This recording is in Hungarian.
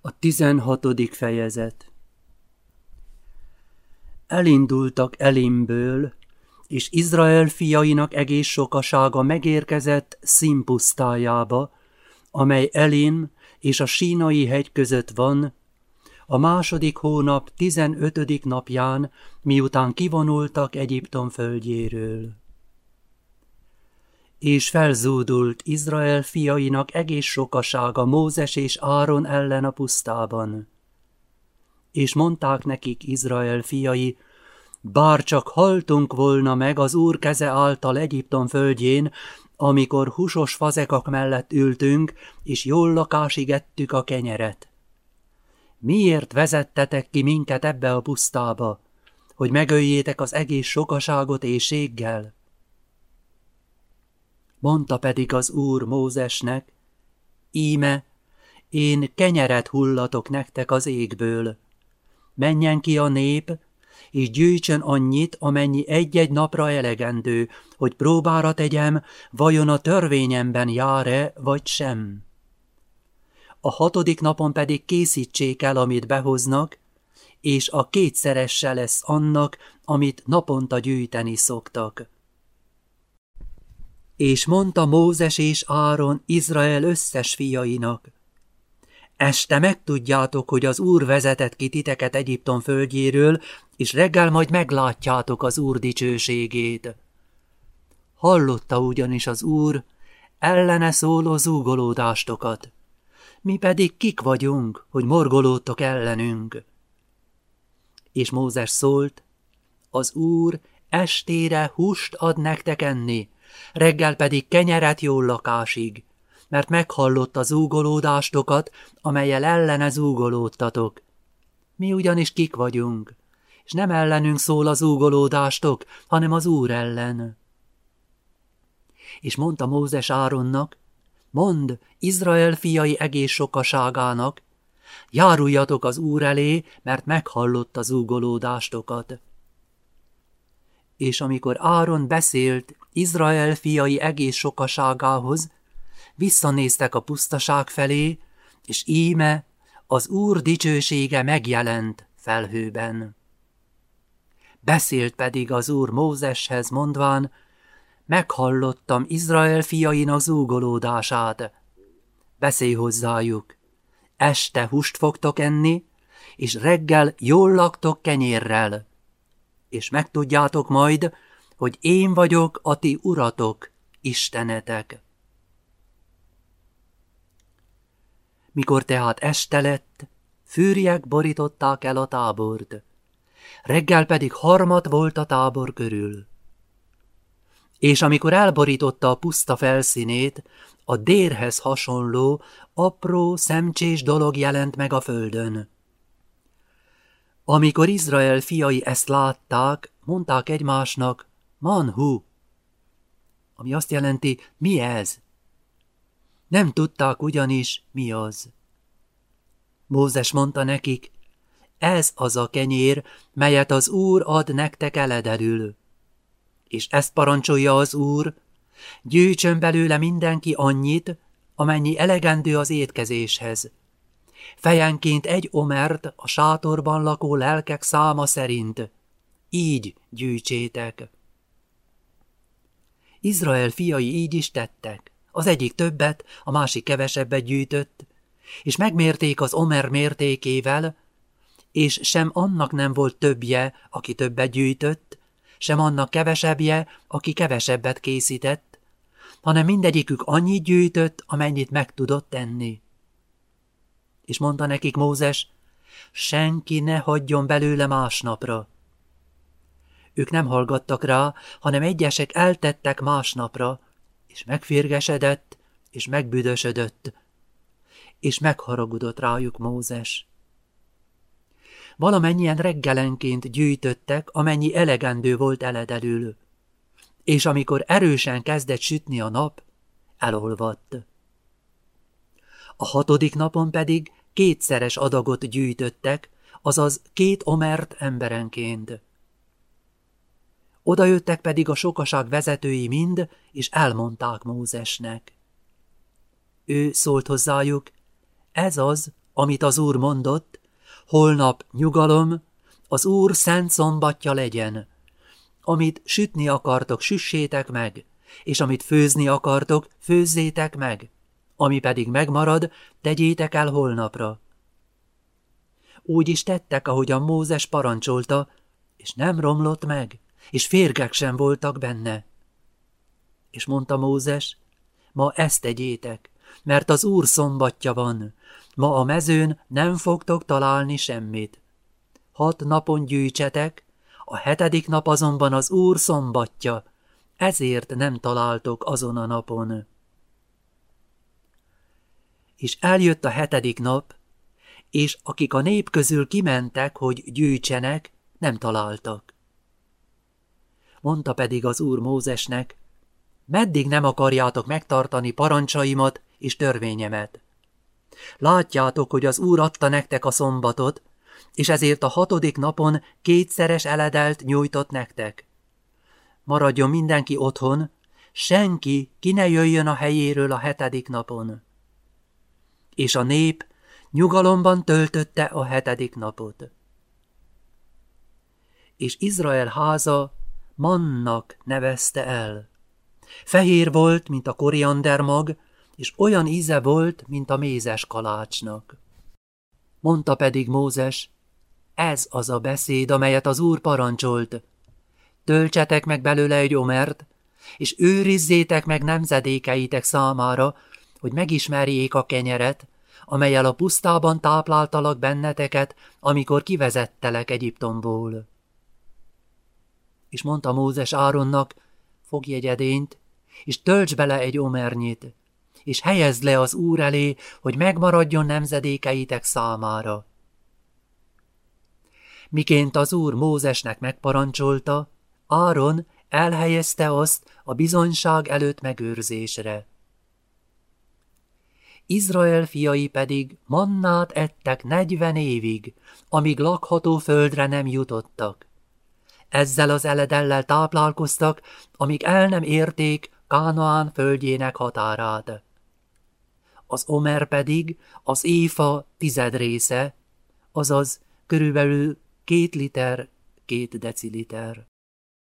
A tizenhatodik fejezet Elindultak Elimből, és Izrael fiainak egész sokasága megérkezett Szimpusztájába, amely Elim és a sínai hegy között van, a második hónap tizenötödik napján, miután kivonultak Egyiptom földjéről. És felzúdult Izrael fiainak egész sokasága Mózes és Áron ellen a pusztában. És mondták nekik Izrael fiai, bár csak haltunk volna meg az Úr keze által Egyiptom földjén, amikor husos fazekak mellett ültünk, és jól lakásig ettük a kenyeret. Miért vezettetek ki minket ebbe a pusztába, hogy megöljétek az egész sokaságot éjséggel? Mondta pedig az Úr Mózesnek, íme, én kenyeret hullatok nektek az égből. Menjen ki a nép, és gyűjtsön annyit, amennyi egy-egy napra elegendő, hogy próbára tegyem, vajon a törvényemben jár-e, vagy sem. A hatodik napon pedig készítsék el, amit behoznak, és a kétszeresse lesz annak, amit naponta gyűjteni szoktak. És mondta Mózes és Áron Izrael összes fiainak, Este megtudjátok, hogy az Úr vezetett ki titeket Egyiptom földjéről, és reggel majd meglátjátok az Úr dicsőségét. Hallotta ugyanis az Úr ellene szóló zúgolódástokat. Mi pedig kik vagyunk, hogy morgolódtok ellenünk? És Mózes szólt, az Úr estére húst ad nektek enni, reggel pedig kenyeret jó lakásig, mert meghallotta zúgolódástokat, amelyel ellene zúgolódtatok. Mi ugyanis kik vagyunk, és nem ellenünk szól az zúgolódástok, hanem az Úr ellen. És mondta Mózes Áronnak, mond Izrael fiai egész sokaságának, járuljatok az Úr elé, mert meghallotta zúgolódástokat. És amikor Áron beszélt Izrael fiai egész sokaságához, visszanéztek a pusztaság felé, és íme az Úr dicsősége megjelent felhőben. Beszélt pedig az Úr Mózeshez mondván, meghallottam Izrael fiainak zúgolódását. Beszélj hozzájuk, este húst fogtok enni, és reggel jól laktok kenyérrel, és megtudjátok majd, hogy én vagyok a ti uratok, Istenetek. Mikor tehát este lett, fűriek borították el a tábort. Reggel pedig harmat volt a tábor körül. És amikor elborította a puszta felszínét, a dérhez hasonló, apró, szemcsés dolog jelent meg a földön. Amikor Izrael fiai ezt látták, mondták egymásnak, Manhu, ami azt jelenti, mi ez? Nem tudták ugyanis, mi az. Mózes mondta nekik, ez az a kenyér, melyet az Úr ad nektek eledelül. És ezt parancsolja az Úr, gyűjtsön belőle mindenki annyit, amennyi elegendő az étkezéshez. Fejenként egy omert a sátorban lakó lelkek száma szerint. Így gyűjtsétek. Izrael fiai így is tettek. Az egyik többet, a másik kevesebbet gyűjtött, és megmérték az Omer mértékével, és sem annak nem volt többje, aki többet gyűjtött, sem annak kevesebbje, aki kevesebbet készített, hanem mindegyikük annyit gyűjtött, amennyit meg tudott tenni. És mondta nekik Mózes, senki ne hagyjon belőle másnapra. Ők nem hallgattak rá, hanem egyesek eltettek másnapra, és megférgesedett, és megbüdösödött, és megharagudott rájuk Mózes. Valamennyien reggelenként gyűjtöttek, amennyi elegendő volt eledelül, és amikor erősen kezdett sütni a nap, elolvadt. A hatodik napon pedig kétszeres adagot gyűjtöttek, azaz két omert emberenként. Odajöttek pedig a sokaság vezetői mind, és elmondták Mózesnek. Ő szólt hozzájuk, ez az, amit az Úr mondott, holnap nyugalom, az Úr szent szombatja legyen. Amit sütni akartok, süssétek meg, és amit főzni akartok, főzzétek meg, ami pedig megmarad, tegyétek el holnapra. Úgy is tettek, ahogyan Mózes parancsolta, és nem romlott meg, és férgek sem voltak benne. És mondta Mózes, ma ezt tegyétek, mert az Úr szombatja van, ma a mezőn nem fogtok találni semmit. Hat napon gyűjtsetek, a hetedik nap azonban az Úr szombatja, ezért nem találtok azon a napon. És eljött a hetedik nap, és akik a nép közül kimentek, hogy gyűjtsenek, nem találtak. Mondta pedig az Úr Mózesnek, meddig nem akarjátok megtartani parancsaimat és törvényemet? Látjátok, hogy az Úr adta nektek a szombatot, és ezért a hatodik napon kétszeres eledelt nyújtott nektek. Maradjon mindenki otthon, senki ki ne jöjjön a helyéről a hetedik napon. És a nép nyugalomban töltötte a hetedik napot. És Izrael háza Mannak nevezte el. Fehér volt, mint a koriandermag, és olyan íze volt, mint a mézes kalácsnak. Mondta pedig Mózes, ez az a beszéd, amelyet az Úr parancsolt. Töltsetek meg belőle egy omert, és őrizzétek meg nemzedékeitek számára, hogy megismerjék a kenyeret, amelyel a pusztában tápláltalak benneteket, amikor kivezettelek Egyiptomból. És mondta Mózes Áronnak, fogj egy edényt, és tölts bele egy omernyit, és helyezd le az Úr elé, hogy megmaradjon nemzedékeitek számára. Miként az Úr Mózesnek megparancsolta, Áron elhelyezte azt a bizonyság előtt megőrzésre. Izrael fiai pedig mannát ettek negyven évig, amíg lakható földre nem jutottak. Ezzel az eledellel táplálkoztak, amíg el nem érték Kánaán földjének határát. Az omer pedig az éfa tized része, azaz körülbelül két liter, két deciliter.